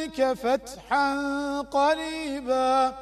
ذلك فتحا قريبا.